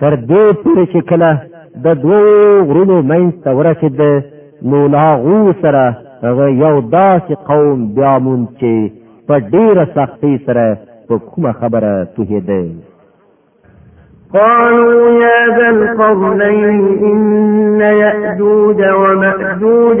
تر دې پورې چې کله د دوو غرونو منځ ته ورسېد نو له هغو سره هغه یو داسې قوم بیا مونږ چې په ډیره سختۍ سره په کومه خبره پوهېده قالوا يا ذا القرنين إن يأجوج ومأجوج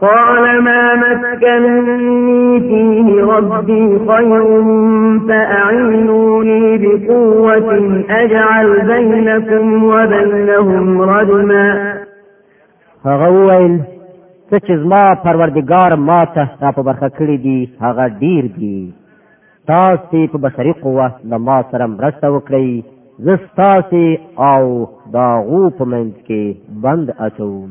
قال ما مكنني فيه ربي خير فأعينوني بقوة أجعل بينكم وبينهم ردما هغه وویل څه چې زما پروردګار ما ته دا په برخه کړی دی هغه ډیر دی تاسو په بشري قوه له ما سره مرسته وکړئ زه ستاسو او دا غو په منځ کې بند اچوم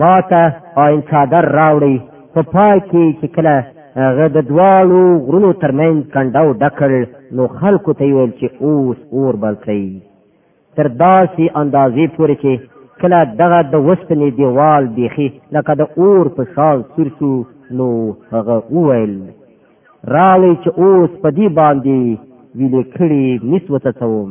ما ته آین څادر راوړی په پای کې چې کله هغه د دواړو غرونو ترمنځ کنډاو ډکړ نو خلکو ته ویل چې اوس اور بل کړئ تر داسې اندازې پورې چې کله دغه د وسپنې دیوال بیخي لکه د اور په شال سور شو نو هغه وویل راوی چې اوس په دې باندې ویلې کړي مس وڅڅوم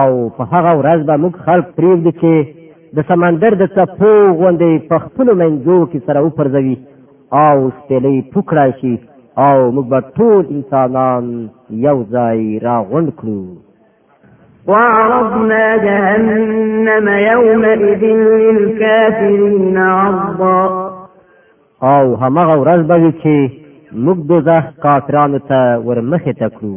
او په هغه ورځ به موږ خلق پریږدو چې د سمندر د څپو غوندې په خپلو منځو کې سره وپرځوي او سپېلۍ پوکړای شي او موږ به ټول انسانان یو ځای راغونډ کړو وعرضنا جهنم يومئذ للكافرين عرضا او همغه ورځ به وي چې موږ دوزخ کافرانو ته ورمخې ته کړو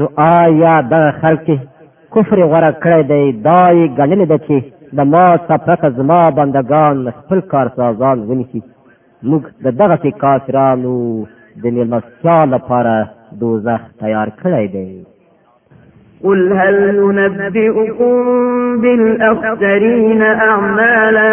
نو آیا دغه خلک چې کفر غوره کړی دی دا یې ګڼلې ده چې د ما څخه پرته زما بندګان خپل کارسازان ونیسي موږ د دغسې کافرانو د مېلمستیا لپاره دوزخ تیار کړی دی قل هل ننبئكم بالأخسرين أعمالا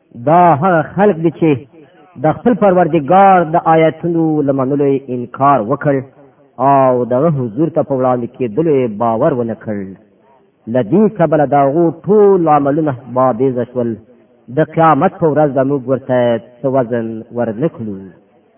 دا هغه خلق دي چې د خپل پروردګار د آیاتونو لمنلو انکار وکړ او دغه حضور ته په وړاندې کېدلو باور ونه کړ لدی کبل داغو ټول عملونه بابیز شول د قیامت په ورځ به موږ ورته څه وزن ورنکړو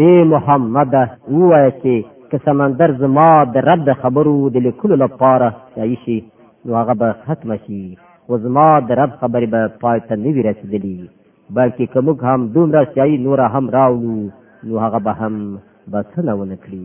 اے محمد ووایه چې که سمندر زما د رب د خبرو د لیکلو لپاره صحیح شي نو هغه به ختم شي او زما د رب خبرې به پای ته نه وي رسېدلي بلکې که موږ هم دومره صحیح نوره هم راوړو نو هغه به هم بسنه ونه کړي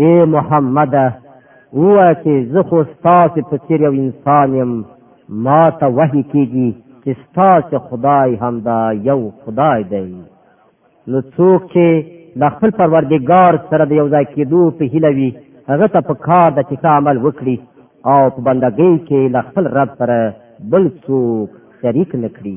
اے محمد ووا چې زه خو ستاسو په څیر یو انسان یم ما ته وحی کیږي چې ستاسو خدای همدا یو خدای دی نو څوک چې د خپل پروردګار سره د یو ځای کېدو په هیله وي هغه ته په کار ده چې ښه عمل وکړي او په بندګۍ کې له خپل رب سره بل څوک شریک نه کړي